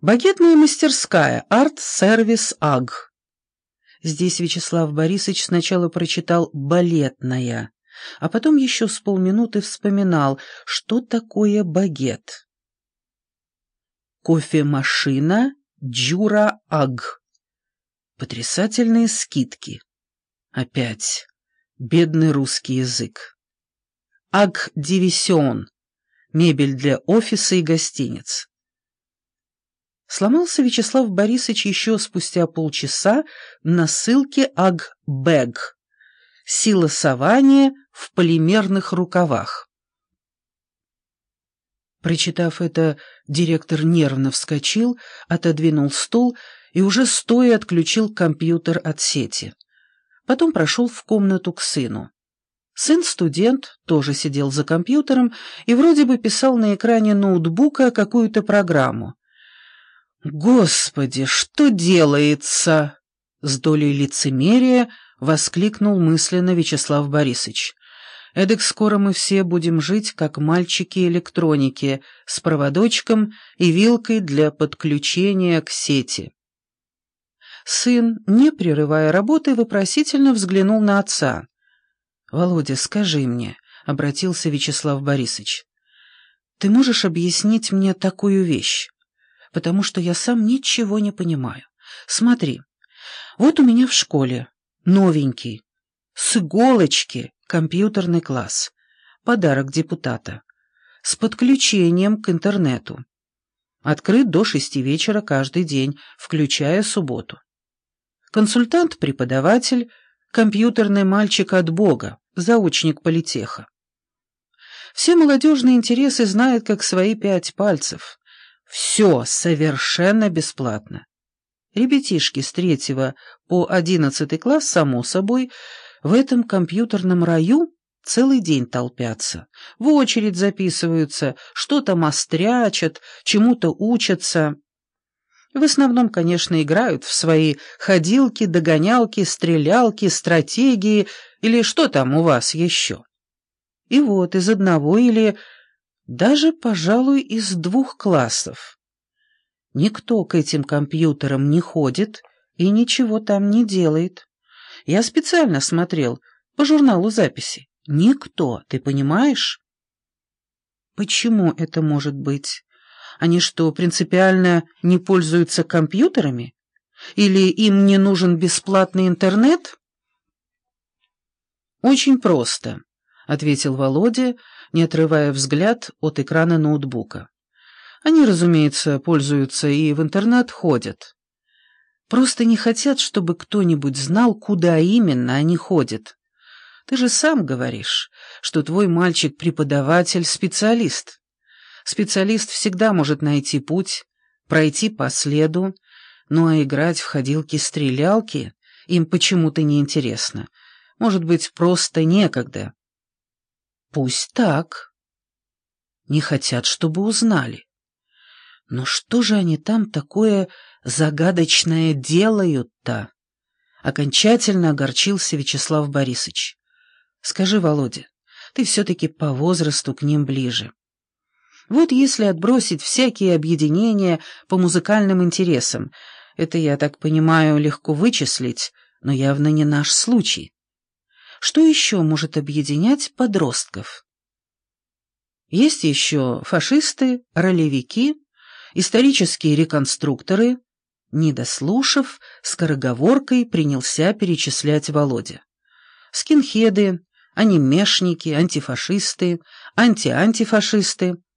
Багетная мастерская, арт-сервис АГ. Здесь Вячеслав Борисович сначала прочитал «балетная», а потом еще с полминуты вспоминал, что такое багет. Кофемашина Джура Аг. Потрясательные скидки. Опять. Бедный русский язык. Аг Дивисион. Мебель для офиса и гостиниц. Сломался Вячеслав Борисович еще спустя полчаса на ссылке Агбэг. Сила сования в полимерных рукавах. Прочитав это, директор нервно вскочил, отодвинул стул и уже стоя отключил компьютер от сети. Потом прошел в комнату к сыну. Сын-студент тоже сидел за компьютером и вроде бы писал на экране ноутбука какую-то программу. «Господи, что делается?» — с долей лицемерия воскликнул мысленно Вячеслав Борисович. «Эдак скоро мы все будем жить, как мальчики-электроники, с проводочком и вилкой для подключения к сети». Сын, не прерывая работы, вопросительно взглянул на отца. «Володя, скажи мне», — обратился Вячеслав Борисович, — «ты можешь объяснить мне такую вещь? Потому что я сам ничего не понимаю. Смотри, вот у меня в школе новенький, с иголочки компьютерный класс, подарок депутата, с подключением к интернету. Открыт до шести вечера каждый день, включая субботу. Консультант-преподаватель, компьютерный мальчик от Бога, заучник политеха. Все молодежные интересы знает как свои пять пальцев. Все совершенно бесплатно. Ребятишки с третьего по одиннадцатый класс, само собой, в этом компьютерном раю целый день толпятся, в очередь записываются, что-то мострячат, чему-то учатся. В основном, конечно, играют в свои ходилки, догонялки, стрелялки, стратегии или что там у вас еще. И вот из одного или даже, пожалуй, из двух классов. Никто к этим компьютерам не ходит и ничего там не делает. Я специально смотрел по журналу записи. Никто, ты понимаешь? Почему это может быть? Они что, принципиально не пользуются компьютерами? Или им не нужен бесплатный интернет? Очень просто, — ответил Володя, — не отрывая взгляд от экрана ноутбука. Они, разумеется, пользуются и в интернет ходят. Просто не хотят, чтобы кто-нибудь знал, куда именно они ходят. Ты же сам говоришь, что твой мальчик-преподаватель — специалист. Специалист всегда может найти путь, пройти по следу, ну а играть в ходилки-стрелялки им почему-то неинтересно. Может быть, просто некогда. Пусть так. Не хотят, чтобы узнали. Но что же они там такое загадочное делают-то? Окончательно огорчился Вячеслав Борисович. Скажи, Володя, ты все-таки по возрасту к ним ближе. Вот если отбросить всякие объединения по музыкальным интересам, это, я так понимаю, легко вычислить, но явно не наш случай. Что еще может объединять подростков? Есть еще фашисты, ролевики, исторические реконструкторы. Недослушав, скороговоркой принялся перечислять Володя. Скинхеды, анимешники, антифашисты, анти-антифашисты —